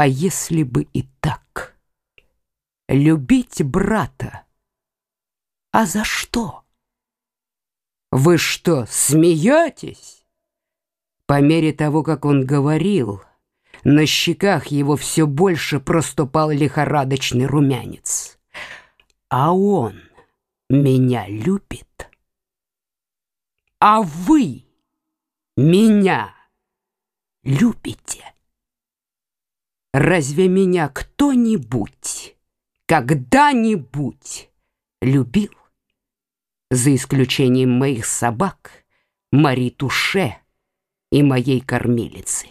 А если бы и так? Любить брата? А за что? Вы что, смеетесь? По мере того, как он говорил, на щеках его все больше проступал лихорадочный румянец. А он меня любит? А вы меня любите? Разве меня кто-нибудь когда-нибудь любил? За исключением моих собак, Мари Туше и моей кормилицы.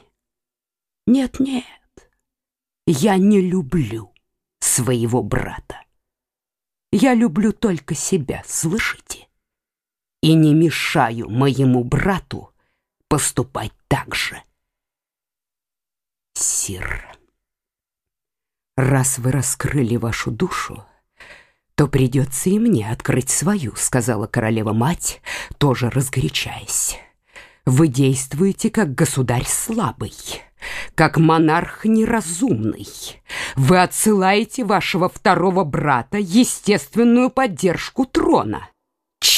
Нет-нет, я не люблю своего брата. Я люблю только себя, слышите? И не мешаю моему брату поступать так же. Сир. «Раз вы раскрыли вашу душу, то придется и мне открыть свою», — сказала королева-мать, тоже разгорячаясь. «Вы действуете как государь слабый, как монарх неразумный. Вы отсылаете вашего второго брата естественную поддержку трона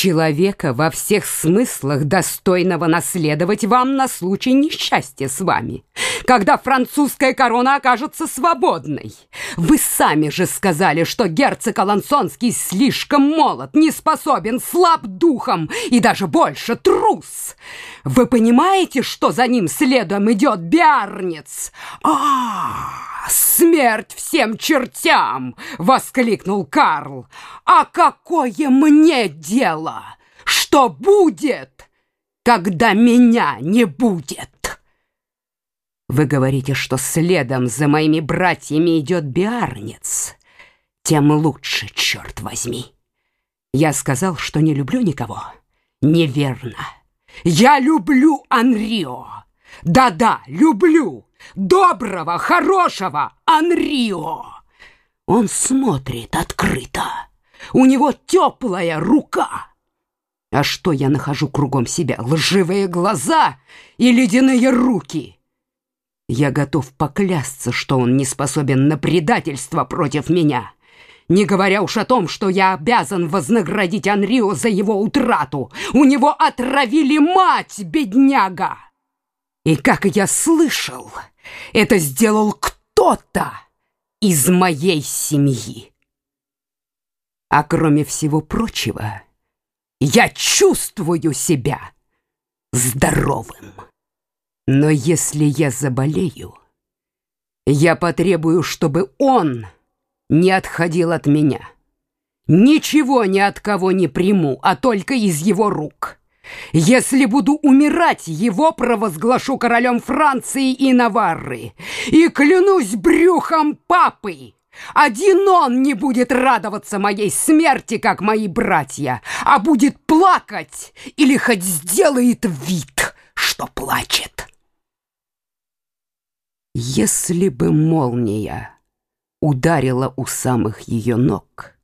человека во всех смыслах достойного наследовать вам на случай несчастья с вами, когда французская корона окажется свободной. Вы сами же сказали, что герцог Алансонский слишком молод, не способен, слаб духом и даже больше трус. Вы понимаете, что за ним следом идет Биарнец? А-а-а! «Смерть всем чертям!» — воскликнул Карл. «А какое мне дело? Что будет, когда меня не будет?» Вы говорите, что следом за моими братьями идет биарнец. Тем лучше, черт возьми. Я сказал, что не люблю никого. Неверно. Я люблю Анрио. Да-да, люблю доброго, хорошего Анрио. Он смотрит открыто. У него теплая рука. А что я нахожу кругом себя? Лживые глаза и ледяные руки. Я готов поклясться, что он не способен на предательство против меня. Не говоря уж о том, что я обязан вознаградить Анрио за его утрату. У него отравили мать, бедняга. И как я слышал, это сделал кто-то из моей семьи. А кроме всего прочего, я чувствую себя здоровым. Но если я заболею, я потребую, чтобы он не отходил от меня. Ничего ни от кого не приму, а только из его рук. Если буду умирать, его провозглашу королем Франции и Наварры. И клянусь брюхом папы, один он не будет радоваться моей смерти, как мои братья, а будет плакать или хоть сделает вид, что плачет. Если бы молния ударила у самых ее ног,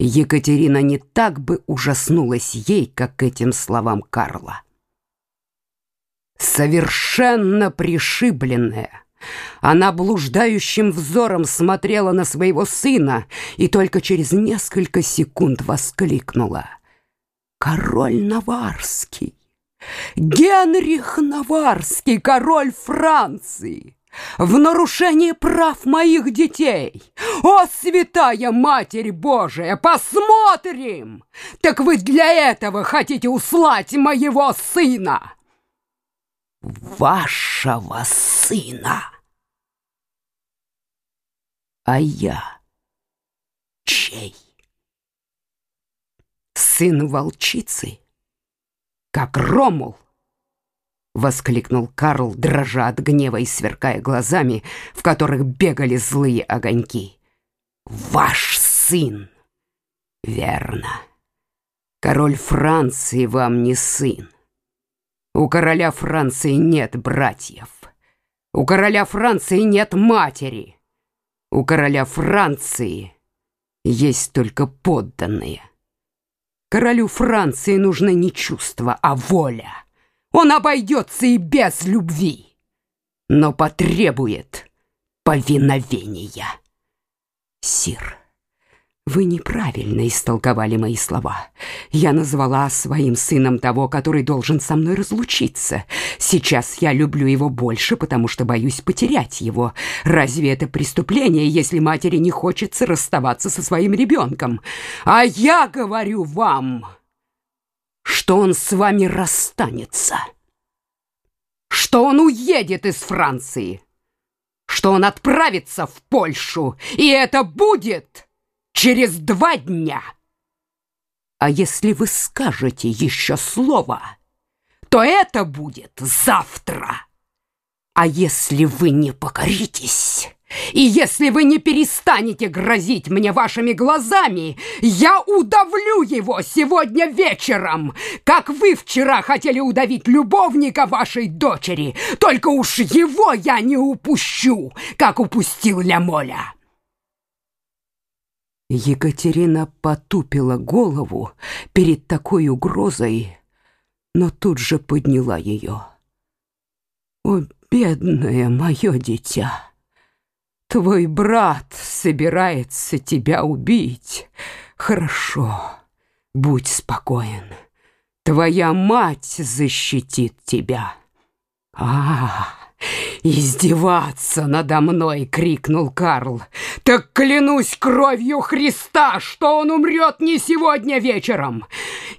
Екатерина не так бы ужаснулась ей, как этим словам Карла. Совершенно пришибленная, она блуждающим взором смотрела на своего сына и только через несколько секунд воскликнула. «Король Наварский! Генрих Наварский, король Франции!» в нарушении прав моих детей. О, святая Матерь Божия, посмотрим! Так вы для этого хотите услать моего сына? Вашего сына. А я чей? Сын волчицы, как Ромул, — воскликнул Карл, дрожа от гнева и сверкая глазами, в которых бегали злые огоньки. «Ваш сын!» «Верно. Король Франции вам не сын. У короля Франции нет братьев. У короля Франции нет матери. У короля Франции есть только подданные. Королю Франции нужны не чувства, а воля». Он обойдется и без любви, но потребует повиновения. Сир, вы неправильно истолковали мои слова. Я назвала своим сыном того, который должен со мной разлучиться. Сейчас я люблю его больше, потому что боюсь потерять его. Разве это преступление, если матери не хочется расставаться со своим ребенком? А я говорю вам, что он с вами расстанется, что он уедет из Франции что он отправится в Польшу, и это будет через два дня. А если вы скажете еще слово, то это будет завтра. А если вы не покоритесь, и если вы не перестанете грозить мне вашими глазами, я удавлю его сегодня вечером, как вы вчера хотели удавить любовника вашей дочери. Только уж его я не упущу, как упустил Лямоля». Екатерина потупила голову перед такой угрозой, но тут же подняла ее. «О, бедное мое дитя!» Твой брат собирается тебя убить. Хорошо, будь спокоен. Твоя мать защитит тебя. А, издеваться надо мной, крикнул Карл. Так клянусь кровью Христа, что он умрет не сегодня вечером.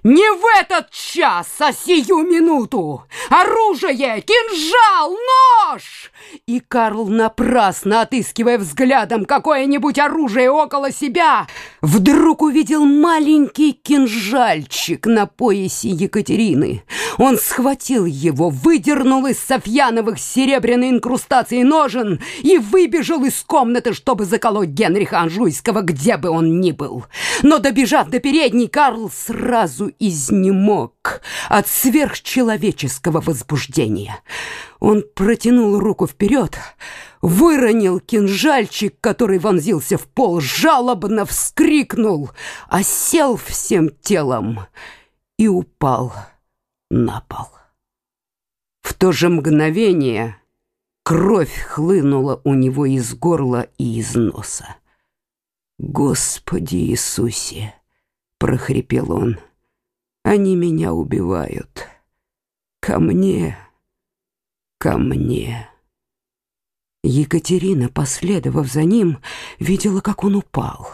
Не в этот час, а сию минуту! Оружие! Кинжал! Нож! И Карл, напрасно отыскивая взглядом какое-нибудь оружие около себя, вдруг увидел маленький кинжальчик на поясе Екатерины. Он схватил его, выдернул из софьяновых серебряной инкрустации ножен и выбежал из комнаты, чтобы заколоть Генриха Анжуйского, где бы он ни был. Но, добежав до передней, Карл сразу изнемог от сверхчеловеческого возбуждения. Он протянул руку вперед, выронил кинжальчик, который вонзился в пол, жалобно вскрикнул, осел всем телом и упал на пол. В то же мгновение кровь хлынула у него из горла и из носа. «Господи Иисусе!» — прохрипел он. «Они меня убивают. Ко мне, ко мне». Екатерина, последовав за ним, видела, как он упал.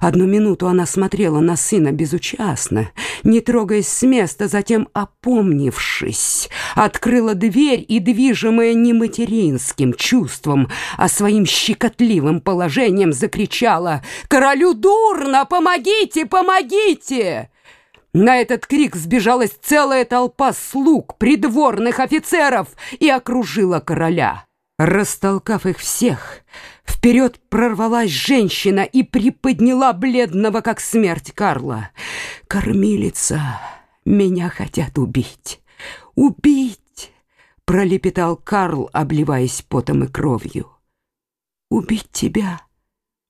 Одну минуту она смотрела на сына безучастно, не трогаясь с места, затем, опомнившись, открыла дверь и, движимая не материнским чувством, а своим щекотливым положением, закричала «Королю дурно! Помогите! Помогите!» На этот крик сбежалась целая толпа слуг, придворных офицеров и окружила короля. Растолкав их всех, вперед прорвалась женщина и приподняла бледного, как смерть Карла. «Кормилица, меня хотят убить! Убить!» — пролепетал Карл, обливаясь потом и кровью. «Убить тебя?»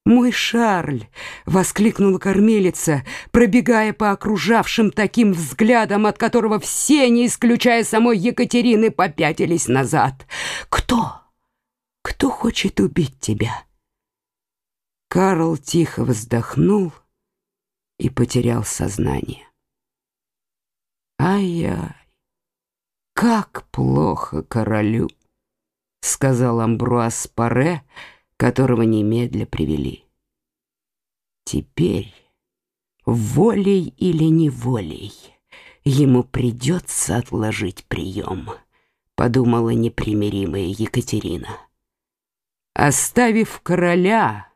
«Мой Шарль!» — воскликнула кормилица, пробегая по окружавшим таким взглядом, от которого все, не исключая самой Екатерины, попятились назад. «Кто?» Кто хочет убить тебя?» Карл тихо вздохнул и потерял сознание. «Ай-яй, как плохо королю!» — сказал Амбруаз Паре, которого немедля привели. «Теперь, волей или неволей, ему придется отложить прием», — подумала непримиримая Екатерина. Оставив короля,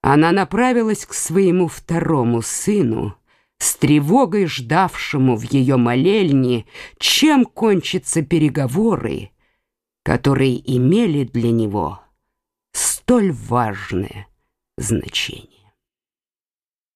она направилась к своему второму сыну, с тревогой ждавшему в ее молельне, чем кончатся переговоры, которые имели для него столь важное значение.